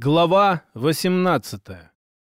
Глава 18.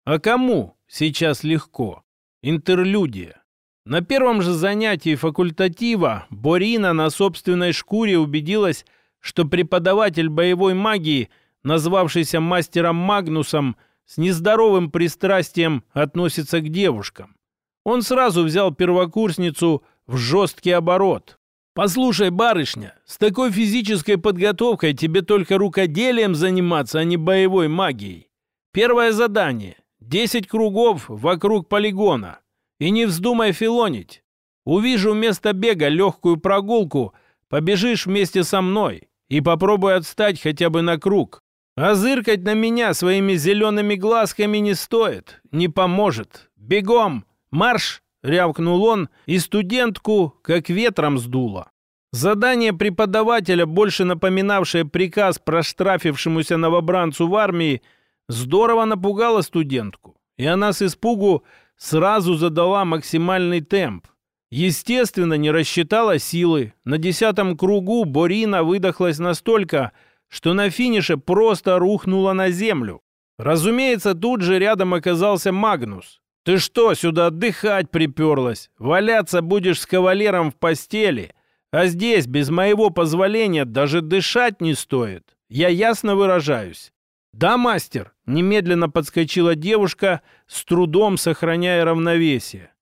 А кому сейчас легко? Интерлюдия. На первом же занятии факультатива Борина на собственной шкуре убедилась, что преподаватель боевой магии, назвавшийся мастером Магнусом, с нездоровым пристрастием относится к девушкам. Он сразу взял первокурсницу в жесткий оборот, «Послушай, барышня, с такой физической подготовкой тебе только рукоделием заниматься, а не боевой магией. Первое задание — десять кругов вокруг полигона. И не вздумай филонить. Увижу вместо бега легкую прогулку, побежишь вместе со мной и попробуй отстать хотя бы на круг. А зыркать на меня своими зелеными глазками не стоит, не поможет. Бегом! Марш!» — рявкнул он, и студентку как ветром сдуло. Задание преподавателя, больше напоминавшее приказ проштрафившемуся новобранцу в армии, здорово напугало студентку, и она с испугу сразу задала максимальный темп. Естественно, не рассчитала силы. На десятом кругу Борина выдохлась настолько, что на финише просто рухнула на землю. Разумеется, тут же рядом оказался Магнус. «Ты что, сюда отдыхать приперлась? Валяться будешь с кавалером в постели, а здесь без моего позволения даже дышать не стоит. Я ясно выражаюсь». «Да, мастер!» — немедленно подскочила девушка, с трудом сохраняя равновесие.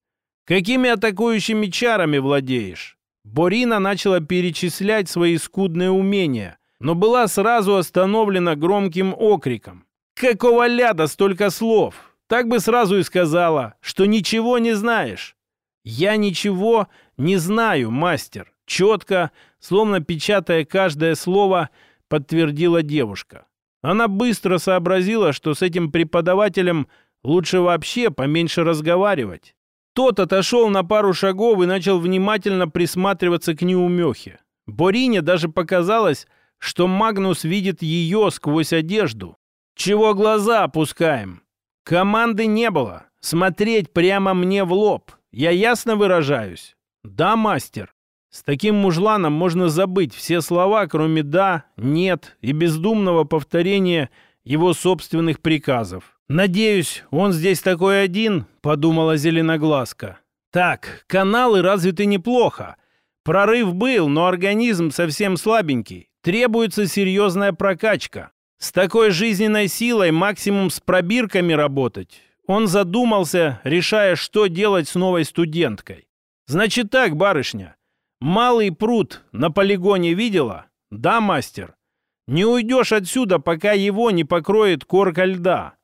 «Какими атакующими чарами владеешь?» Борина начала перечислять свои скудные умения, но была сразу остановлена громким окриком. «Какого ляда столько слов? Так бы сразу и сказала, что ничего не знаешь. Я ничего не знаю, мастер. Четко, словно печатая каждое слово, подтвердила девушка. Она быстро сообразила, что с этим преподавателем лучше вообще поменьше разговаривать. Тот отошел на пару шагов и начал внимательно присматриваться к неумехе. Борине даже показалось, что Магнус видит ее сквозь одежду. «Чего глаза опускаем? Команды не было. Смотреть прямо мне в лоб. Я ясно выражаюсь? Да, мастер. С таким мужланом можно забыть все слова, кроме «да», «нет» и бездумного повторения его собственных приказов. «Надеюсь, он здесь такой один», — подумала Зеленоглазка. «Так, каналы развиты неплохо. Прорыв был, но организм совсем слабенький. Требуется серьезная прокачка. С такой жизненной силой максимум с пробирками работать. Он задумался, решая, что делать с новой студенткой. Значит так, барышня, малый пруд на полигоне видела? Да, мастер. Не уйдешь отсюда, пока его не покроет корка льда.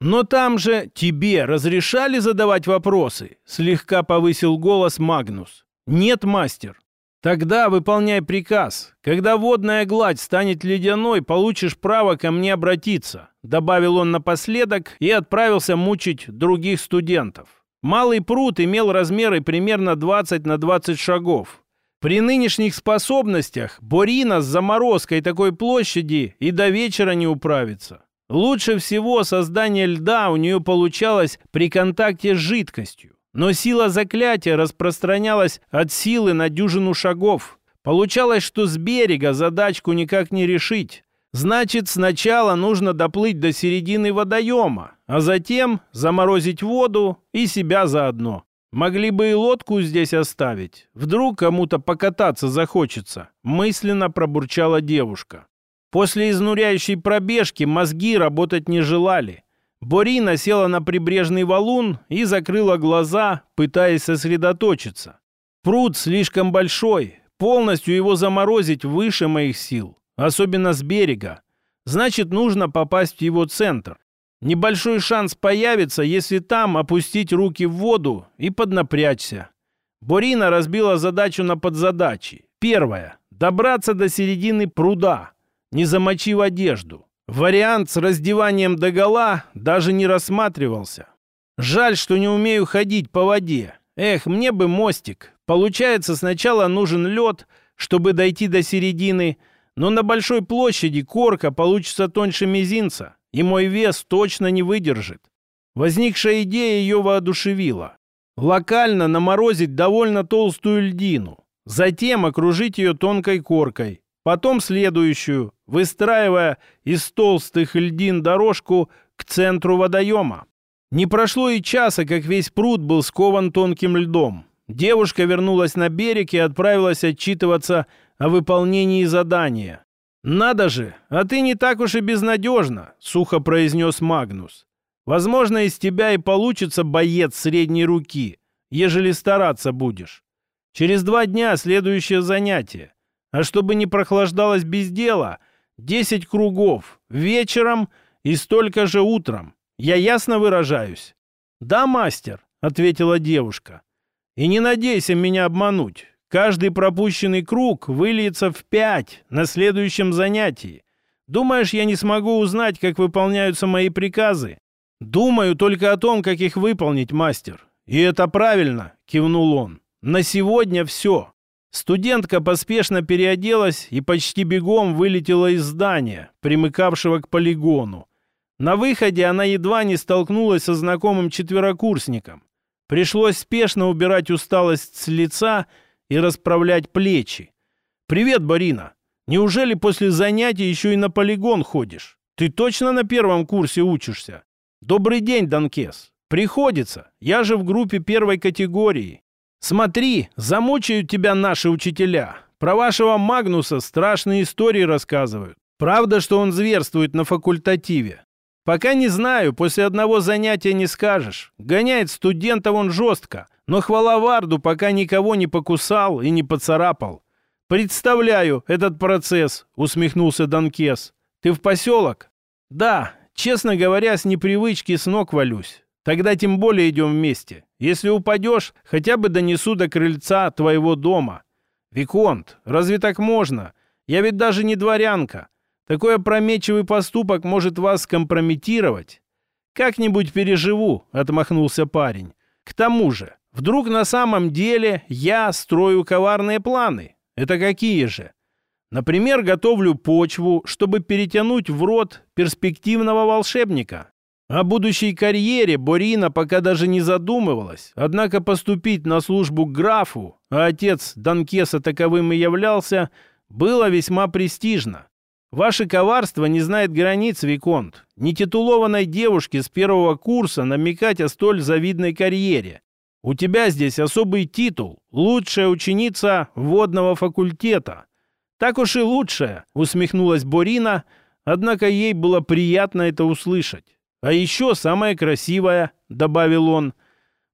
Но там же тебе разрешали задавать вопросы? Слегка повысил голос Магнус. Нет, мастер. Тогда выполняй приказ. Когда водная гладь станет ледяной, получишь право ко мне обратиться», добавил он напоследок и отправился мучить других студентов. Малый пруд имел размеры примерно 20 на 20 шагов. При нынешних способностях Борина с заморозкой такой площади и до вечера не управится. Лучше всего создание льда у нее получалось при контакте с жидкостью. Но сила заклятия распространялась от силы на дюжину шагов. Получалось, что с берега задачку никак не решить. Значит, сначала нужно доплыть до середины водоема, а затем заморозить воду и себя заодно. Могли бы и лодку здесь оставить. Вдруг кому-то покататься захочется, мысленно пробурчала девушка. После изнуряющей пробежки мозги работать не желали. Борина села на прибрежный валун и закрыла глаза, пытаясь сосредоточиться. Пруд слишком большой, полностью его заморозить выше моих сил, особенно с берега. Значит, нужно попасть в его центр. Небольшой шанс появится, если там опустить руки в воду и поднапрячься. Борина разбила задачу на подзадачи. Первая – добраться до середины пруда, не замочив одежду. Вариант с раздеванием догола даже не рассматривался. Жаль, что не умею ходить по воде. Эх, мне бы мостик. Получается, сначала нужен лед, чтобы дойти до середины, но на большой площади корка получится тоньше мизинца, и мой вес точно не выдержит. Возникшая идея ее воодушевила. Локально наморозить довольно толстую льдину, затем окружить ее тонкой коркой, потом следующую, выстраивая из толстых льдин дорожку к центру водоема. Не прошло и часа, как весь пруд был скован тонким льдом. Девушка вернулась на берег и отправилась отчитываться о выполнении задания. «Надо же, а ты не так уж и безнадежна», — сухо произнес Магнус. «Возможно, из тебя и получится боец средней руки, ежели стараться будешь. Через два дня следующее занятие. А чтобы не прохлаждалось без дела, десять кругов вечером и столько же утром. Я ясно выражаюсь?» «Да, мастер», — ответила девушка. «И не надейся меня обмануть. Каждый пропущенный круг выльется в пять на следующем занятии. Думаешь, я не смогу узнать, как выполняются мои приказы? Думаю только о том, как их выполнить, мастер. И это правильно, кивнул он. На сегодня все. Студентка поспешно переоделась и почти бегом вылетела из здания, примыкавшего к полигону. На выходе она едва не столкнулась со знакомым четверокурсником. Пришлось спешно убирать усталость с лица и расправлять плечи. «Привет, Барина! Неужели после занятий еще и на полигон ходишь? Ты точно на первом курсе учишься?» «Добрый день, Донкес. Приходится. Я же в группе первой категории. Смотри, замучают тебя наши учителя. Про вашего Магнуса страшные истории рассказывают. Правда, что он зверствует на факультативе. Пока не знаю, после одного занятия не скажешь. Гоняет студентов он жестко, но хвала Варду пока никого не покусал и не поцарапал. «Представляю этот процесс», — усмехнулся Донкес. «Ты в поселок?» «Да, честно говоря, с непривычки с ног валюсь. Тогда тем более идем вместе. Если упадешь, хотя бы донесу до крыльца твоего дома». «Виконт, разве так можно? Я ведь даже не дворянка. Такой опрометчивый поступок может вас скомпрометировать». «Как-нибудь переживу», — отмахнулся парень. «К тому же, Вдруг на самом деле я строю коварные планы? Это какие же? Например, готовлю почву, чтобы перетянуть в рот перспективного волшебника. О будущей карьере Борина пока даже не задумывалась, однако поступить на службу к графу, а отец Донкеса таковым и являлся, было весьма престижно. Ваше коварство не знает границ, Виконт. Нетитулованной девушке с первого курса намекать о столь завидной карьере. У тебя здесь особый титул — лучшая ученица водного факультета. Так уж и лучшая, усмехнулась Борина, однако ей было приятно это услышать. А еще самая красивая, добавил он.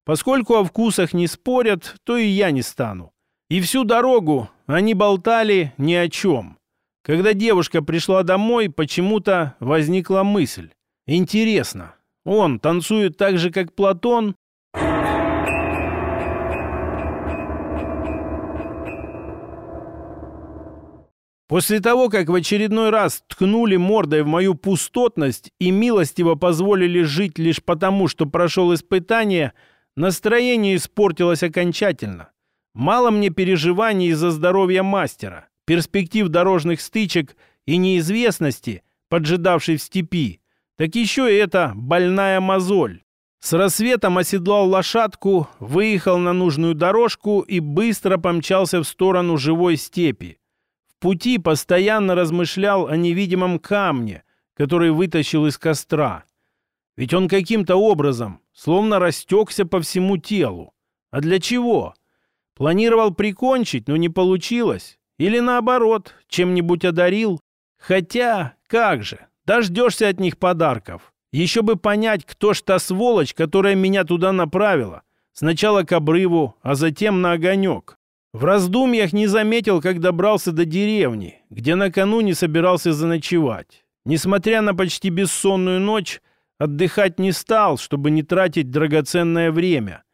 Поскольку о вкусах не спорят, то и я не стану. И всю дорогу они болтали ни о чем. Когда девушка пришла домой, почему-то возникла мысль. Интересно, он танцует так же, как Платон, После того, как в очередной раз ткнули мордой в мою пустотность и милостиво позволили жить лишь потому, что прошел испытание, настроение испортилось окончательно. Мало мне переживаний из-за здоровья мастера, перспектив дорожных стычек и неизвестности, поджидавшей в степи, так еще и эта больная мозоль. С рассветом оседлал лошадку, выехал на нужную дорожку и быстро помчался в сторону живой степи пути постоянно размышлял о невидимом камне, который вытащил из костра. Ведь он каким-то образом словно растекся по всему телу. А для чего? Планировал прикончить, но не получилось. Или наоборот, чем-нибудь одарил. Хотя, как же, дождешься от них подарков. Еще бы понять, кто ж та сволочь, которая меня туда направила. Сначала к обрыву, а затем на огонек. В раздумьях не заметил, как добрался до деревни, где накануне собирался заночевать. Несмотря на почти бессонную ночь, отдыхать не стал, чтобы не тратить драгоценное время.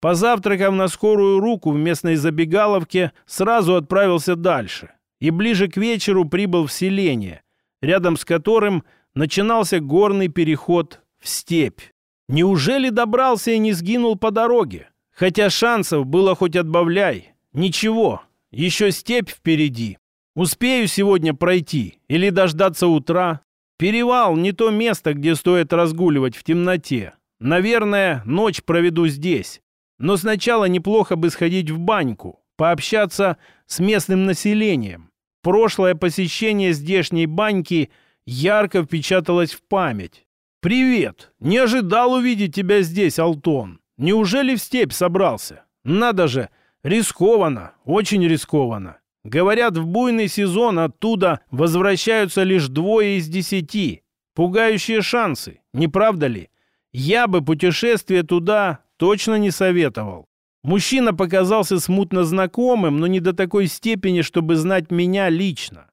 Позавтракав на скорую руку в местной забегаловке, сразу отправился дальше. И ближе к вечеру прибыл в селение, рядом с которым начинался горный переход в степь. Неужели добрался и не сгинул по дороге? Хотя шансов было хоть отбавляй. Ничего, еще степь впереди. Успею сегодня пройти или дождаться утра. Перевал не то место, где стоит разгуливать в темноте. Наверное, ночь проведу здесь. Но сначала неплохо бы сходить в баньку, пообщаться с местным населением. прошлое посещение здешней баньки ярко впечаталось в память. «Привет! Не ожидал увидеть тебя здесь, Алтон. Неужели в степь собрался? Надо же! Рискованно, очень рискованно. Говорят, в буйный сезон оттуда возвращаются лишь двое из десяти. Пугающие шансы, не правда ли? Я бы путешествие туда точно не советовал. Мужчина показался смутно знакомым, но не до такой степени, чтобы знать меня лично.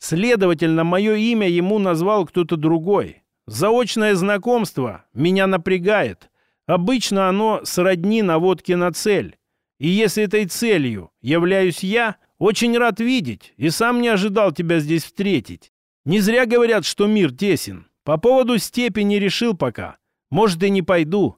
Следовательно, мое имя ему назвал кто-то другой. Заочное знакомство меня напрягает. Обычно оно сродни наводке на цель. И если этой целью являюсь я, очень рад видеть и сам не ожидал тебя здесь встретить. Не зря говорят, что мир тесен. По поводу степени решил пока. Может, и не пойду.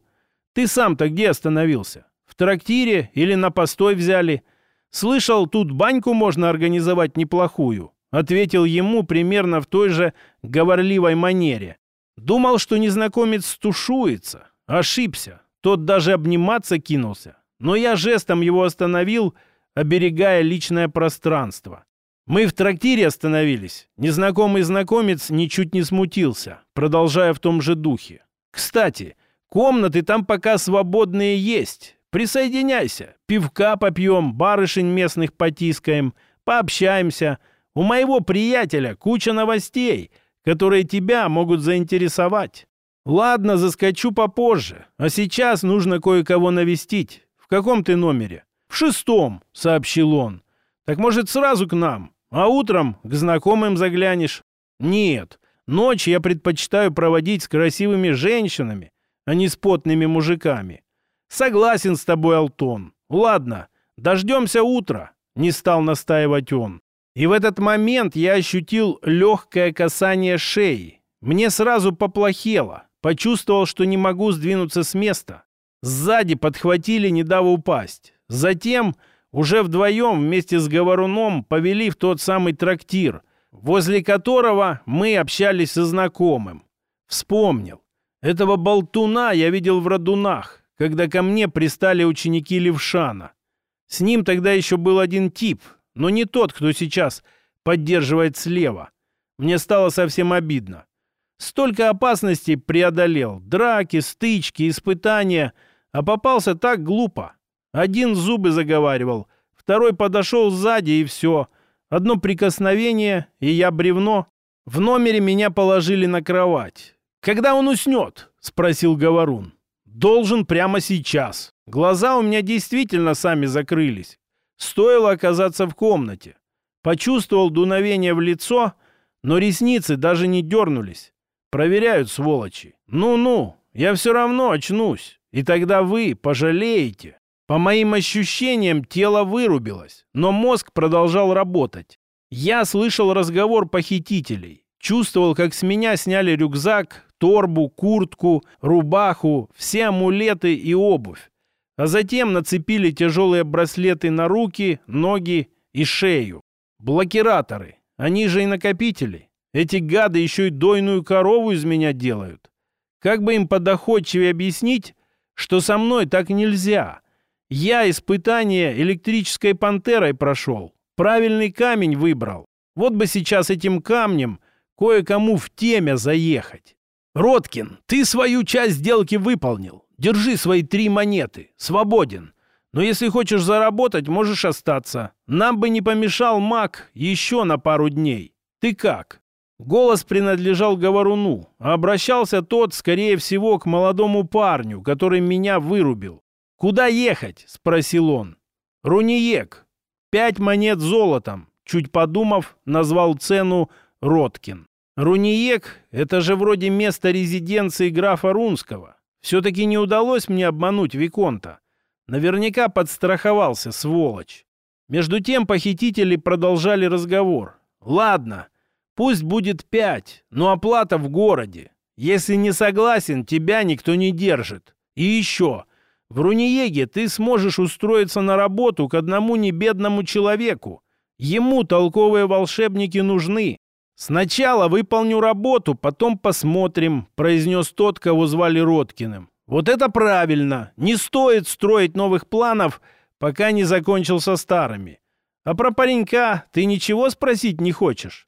Ты сам-то где остановился? В трактире или на постой взяли? Слышал, тут баньку можно организовать неплохую. Ответил ему примерно в той же говорливой манере. Думал, что незнакомец стушуется. Ошибся. Тот даже обниматься кинулся. Но я жестом его остановил, оберегая личное пространство. Мы в трактире остановились. Незнакомый знакомец ничуть не смутился, продолжая в том же духе. Кстати, комнаты там пока свободные есть. Присоединяйся. Пивка попьем, барышень местных потискаем, пообщаемся. У моего приятеля куча новостей, которые тебя могут заинтересовать. Ладно, заскочу попозже. А сейчас нужно кое-кого навестить. В каком ты номере? В шестом, сообщил он. Так может сразу к нам, а утром к знакомым заглянешь? Нет, Ночь я предпочитаю проводить с красивыми женщинами, а не с потными мужиками. Согласен с тобой, Алтон. Ладно, дождемся утра, не стал настаивать он. И в этот момент я ощутил легкое касание шеи. Мне сразу поплохело. Почувствовал, что не могу сдвинуться с места. Сзади подхватили, не дав упасть. Затем уже вдвоем вместе с говоруном повели в тот самый трактир – возле которого мы общались со знакомым. Вспомнил. Этого болтуна я видел в Радунах, когда ко мне пристали ученики Левшана. С ним тогда еще был один тип, но не тот, кто сейчас поддерживает слева. Мне стало совсем обидно. Столько опасностей преодолел. Драки, стычки, испытания. А попался так глупо. Один зубы заговаривал, второй подошел сзади и все. Одно прикосновение, и я бревно. В номере меня положили на кровать. «Когда он уснет?» — спросил Говорун. «Должен прямо сейчас. Глаза у меня действительно сами закрылись. Стоило оказаться в комнате. Почувствовал дуновение в лицо, но ресницы даже не дернулись. Проверяют, сволочи. Ну-ну, я все равно очнусь, и тогда вы пожалеете». По моим ощущениям, тело вырубилось, но мозг продолжал работать. Я слышал разговор похитителей, чувствовал, как с меня сняли рюкзак, торбу, куртку, рубаху, все амулеты и обувь. А затем нацепили тяжелые браслеты на руки, ноги и шею. Блокираторы, они же и накопители. Эти гады еще и дойную корову из меня делают. Как бы им подоходчивее объяснить, что со мной так нельзя – я испытание электрической пантерой прошел. Правильный камень выбрал. Вот бы сейчас этим камнем кое-кому в теме заехать. Роткин, ты свою часть сделки выполнил. Держи свои три монеты. Свободен. Но если хочешь заработать, можешь остаться. Нам бы не помешал маг еще на пару дней. Ты как? Голос принадлежал говоруну, а обращался тот, скорее всего, к молодому парню, который меня вырубил. «Куда ехать?» — спросил он. «Руниек. Пять монет золотом», — чуть подумав, назвал цену Роткин. «Руниек — это же вроде место резиденции графа Рунского. Все-таки не удалось мне обмануть Виконта. Наверняка подстраховался, сволочь». Между тем похитители продолжали разговор. «Ладно, пусть будет пять, но оплата в городе. Если не согласен, тебя никто не держит. И еще, в Руниеге ты сможешь устроиться на работу к одному небедному человеку. Ему толковые волшебники нужны. Сначала выполню работу, потом посмотрим», — произнес тот, кого звали Роткиным. «Вот это правильно. Не стоит строить новых планов, пока не закончил со старыми. А про паренька ты ничего спросить не хочешь?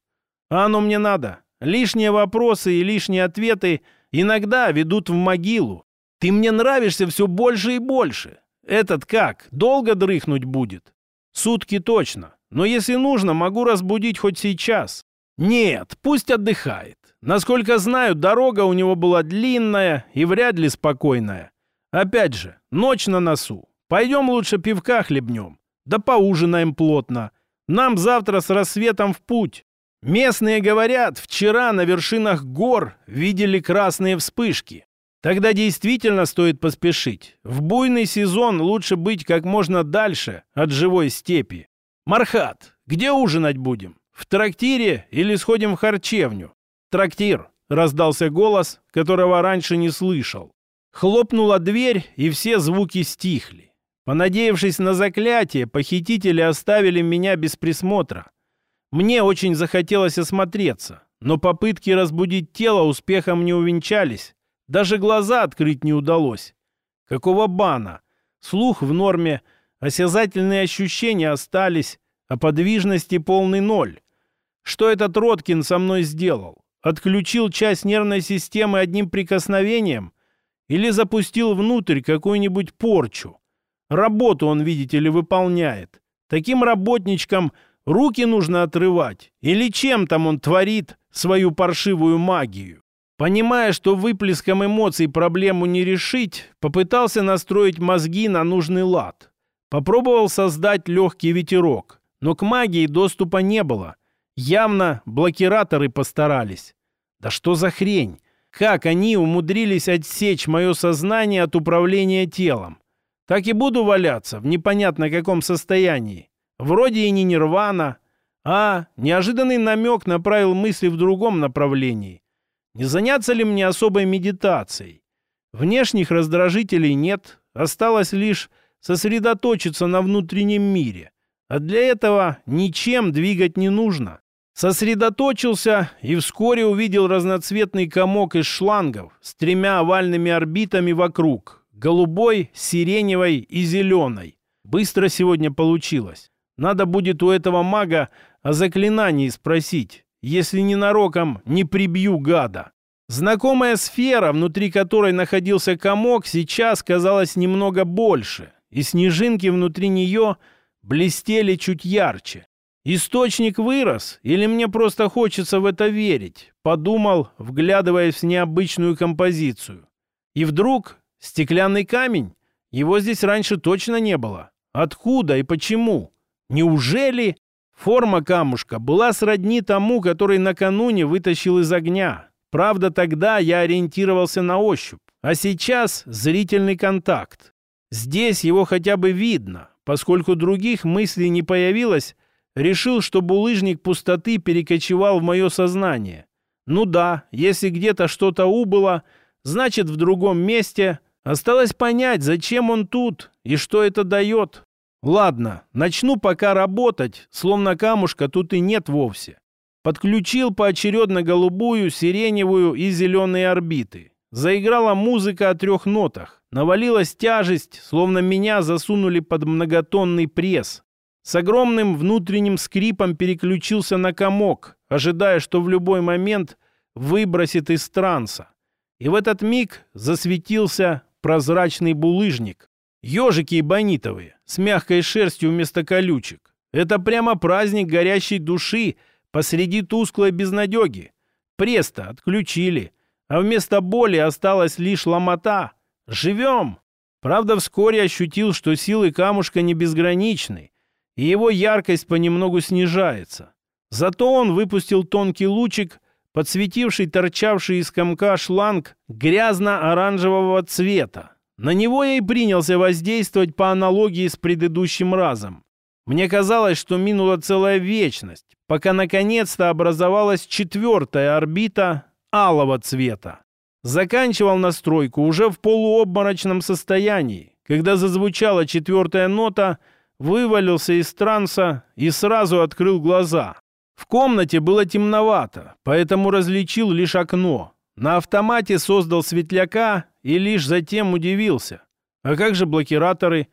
А оно мне надо. Лишние вопросы и лишние ответы иногда ведут в могилу. Ты мне нравишься все больше и больше. Этот как, долго дрыхнуть будет? Сутки точно. Но если нужно, могу разбудить хоть сейчас. Нет, пусть отдыхает. Насколько знаю, дорога у него была длинная и вряд ли спокойная. Опять же, ночь на носу. Пойдем лучше пивка хлебнем. Да поужинаем плотно. Нам завтра с рассветом в путь. Местные говорят, вчера на вершинах гор видели красные вспышки. Тогда действительно стоит поспешить. В буйный сезон лучше быть как можно дальше от живой степи. Мархат, где ужинать будем? В трактире или сходим в харчевню? Трактир, раздался голос, которого раньше не слышал. Хлопнула дверь, и все звуки стихли. Понадеявшись на заклятие, похитители оставили меня без присмотра. Мне очень захотелось осмотреться, но попытки разбудить тело успехом не увенчались. Даже глаза открыть не удалось. Какого бана? Слух в норме, осязательные ощущения остались, а подвижности полный ноль. Что этот Роткин со мной сделал? Отключил часть нервной системы одним прикосновением? Или запустил внутрь какую-нибудь порчу? Работу он, видите ли, выполняет. Таким работничкам Руки нужно отрывать. Или чем там он творит свою паршивую магию? Понимая, что выплеском эмоций проблему не решить, попытался настроить мозги на нужный лад. Попробовал создать легкий ветерок, но к магии доступа не было. Явно блокираторы постарались. Да что за хрень? Как они умудрились отсечь мое сознание от управления телом? Так и буду валяться в непонятно каком состоянии. Вроде и не нирвана, а неожиданный намек направил мысли в другом направлении. Не заняться ли мне особой медитацией? Внешних раздражителей нет, осталось лишь сосредоточиться на внутреннем мире. А для этого ничем двигать не нужно. Сосредоточился и вскоре увидел разноцветный комок из шлангов с тремя овальными орбитами вокруг. Голубой, сиреневой и зеленой. Быстро сегодня получилось. Надо будет у этого мага о заклинании спросить, если ненароком не прибью гада. Знакомая сфера, внутри которой находился комок, сейчас казалась немного больше, и снежинки внутри нее блестели чуть ярче. Источник вырос, или мне просто хочется в это верить, подумал, вглядываясь в необычную композицию. И вдруг стеклянный камень, его здесь раньше точно не было. Откуда и почему? Неужели форма камушка была сродни тому, который накануне вытащил из огня? Правда, тогда я ориентировался на ощупь, а сейчас зрительный контакт. Здесь его хотя бы видно, поскольку других мыслей не появилось, решил, что булыжник пустоты перекочевал в мое сознание. Ну да, если где-то что-то убыло, значит в другом месте. Осталось понять, зачем он тут и что это дает. Ладно, начну пока работать, словно камушка тут и нет вовсе. Подключил поочередно голубую, сиреневую и зеленые орбиты. Заиграла музыка о трех нотах. Навалилась тяжесть, словно меня засунули под многотонный пресс. С огромным внутренним скрипом переключился на комок, ожидая, что в любой момент выбросит из транса. И в этот миг засветился прозрачный булыжник. Ежики бонитовые, с мягкой шерстью вместо колючек. Это прямо праздник горящей души посреди тусклой безнадеги. Престо отключили, а вместо боли осталась лишь ломота. Живем! Правда, вскоре ощутил, что силы камушка не безграничны, и его яркость понемногу снижается. Зато он выпустил тонкий лучик, подсветивший торчавший из комка шланг грязно-оранжевого цвета. На него я и принялся воздействовать по аналогии с предыдущим разом. Мне казалось, что минула целая вечность, пока наконец-то образовалась четвертая орбита алого цвета. Заканчивал настройку уже в полуобморочном состоянии. Когда зазвучала четвертая нота, вывалился из транса и сразу открыл глаза. В комнате было темновато, поэтому различил лишь окно. На автомате создал светляка и лишь затем удивился. А как же блокираторы?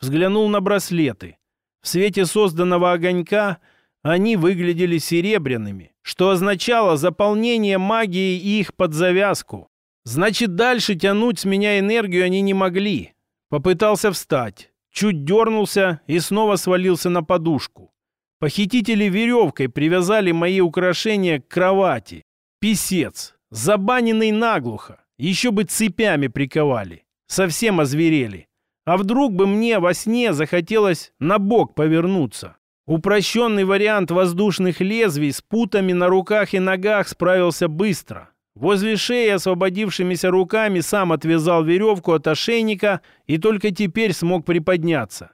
Взглянул на браслеты. В свете созданного огонька они выглядели серебряными, что означало заполнение магии их под завязку. Значит, дальше тянуть с меня энергию они не могли. Попытался встать, чуть дернулся и снова свалился на подушку. Похитители веревкой привязали мои украшения к кровати. Писец, забаненный наглухо, еще бы цепями приковали. Совсем озверели. А вдруг бы мне во сне захотелось на бок повернуться? Упрощенный вариант воздушных лезвий с путами на руках и ногах справился быстро. Возле шеи освободившимися руками сам отвязал веревку от ошейника и только теперь смог приподняться.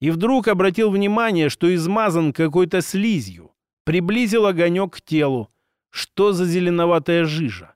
И вдруг обратил внимание, что измазан какой-то слизью. Приблизил огонек к телу. Что за зеленоватая жижа?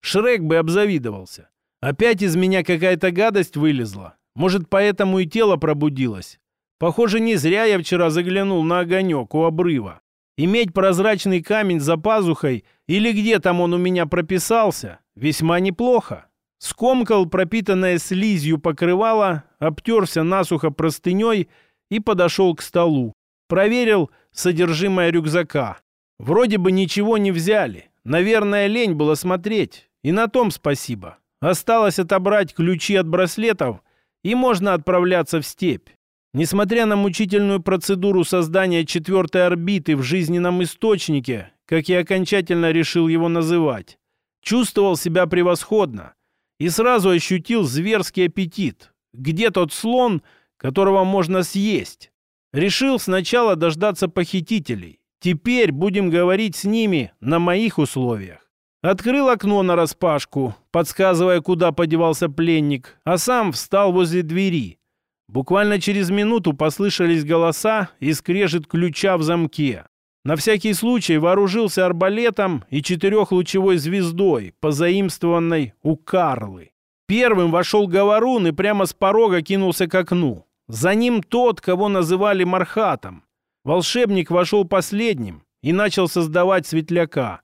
Шрек бы обзавидовался. Опять из меня какая-то гадость вылезла. Может, поэтому и тело пробудилось. Похоже, не зря я вчера заглянул на огонек у обрыва. Иметь прозрачный камень за пазухой или где там он у меня прописался, весьма неплохо. Скомкал пропитанное слизью покрывало, обтерся насухо простыней и подошел к столу. Проверил содержимое рюкзака. Вроде бы ничего не взяли. Наверное, лень было смотреть. И на том спасибо. Осталось отобрать ключи от браслетов, и можно отправляться в степь. Несмотря на мучительную процедуру создания четвертой орбиты в жизненном источнике, как я окончательно решил его называть, чувствовал себя превосходно и сразу ощутил зверский аппетит. Где тот слон, которого можно съесть? Решил сначала дождаться похитителей. Теперь будем говорить с ними на моих условиях. Открыл окно нараспашку, подсказывая, куда подевался пленник, а сам встал возле двери – Буквально через минуту послышались голоса и скрежет ключа в замке. На всякий случай вооружился арбалетом и четырехлучевой звездой, позаимствованной у Карлы. Первым вошел Говорун и прямо с порога кинулся к окну. За ним тот, кого называли Мархатом. Волшебник вошел последним и начал создавать светляка.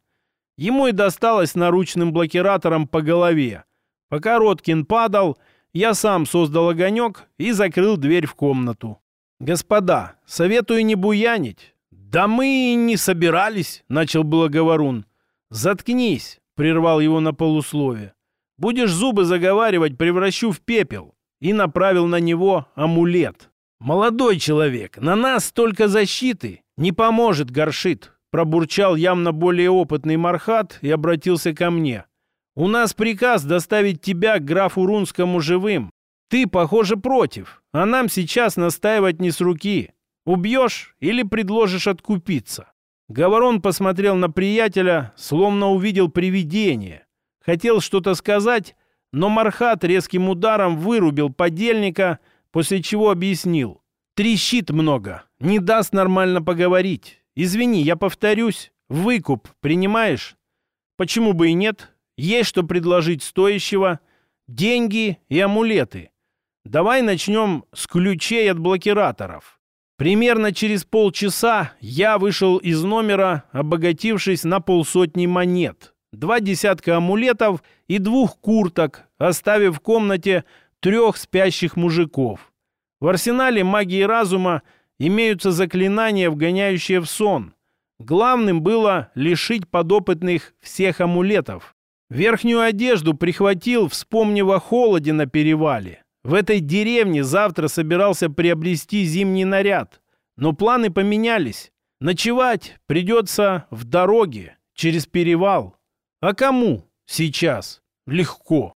Ему и досталось наручным блокиратором по голове. Пока Роткин падал, я сам создал огонек и закрыл дверь в комнату. «Господа, советую не буянить». «Да мы и не собирались», — начал было говорун. «Заткнись», — прервал его на полуслове. «Будешь зубы заговаривать, превращу в пепел». И направил на него амулет. «Молодой человек, на нас столько защиты. Не поможет, горшит», — пробурчал явно более опытный Мархат и обратился ко мне. У нас приказ доставить тебя к графу Рунскому живым. Ты, похоже, против, а нам сейчас настаивать не с руки. Убьешь или предложишь откупиться?» Говорон посмотрел на приятеля, словно увидел привидение. Хотел что-то сказать, но Мархат резким ударом вырубил подельника, после чего объяснил. «Трещит много, не даст нормально поговорить. Извини, я повторюсь, выкуп принимаешь?» «Почему бы и нет?» Есть что предложить стоящего. Деньги и амулеты. Давай начнем с ключей от блокираторов. Примерно через полчаса я вышел из номера, обогатившись на полсотни монет, два десятка амулетов и двух курток, оставив в комнате трех спящих мужиков. В арсенале магии разума имеются заклинания, вгоняющие в сон. Главным было лишить подопытных всех амулетов. Верхнюю одежду прихватил, вспомнив о холоде на перевале. В этой деревне завтра собирался приобрести зимний наряд. Но планы поменялись. Ночевать придется в дороге, через перевал. А кому сейчас? Легко.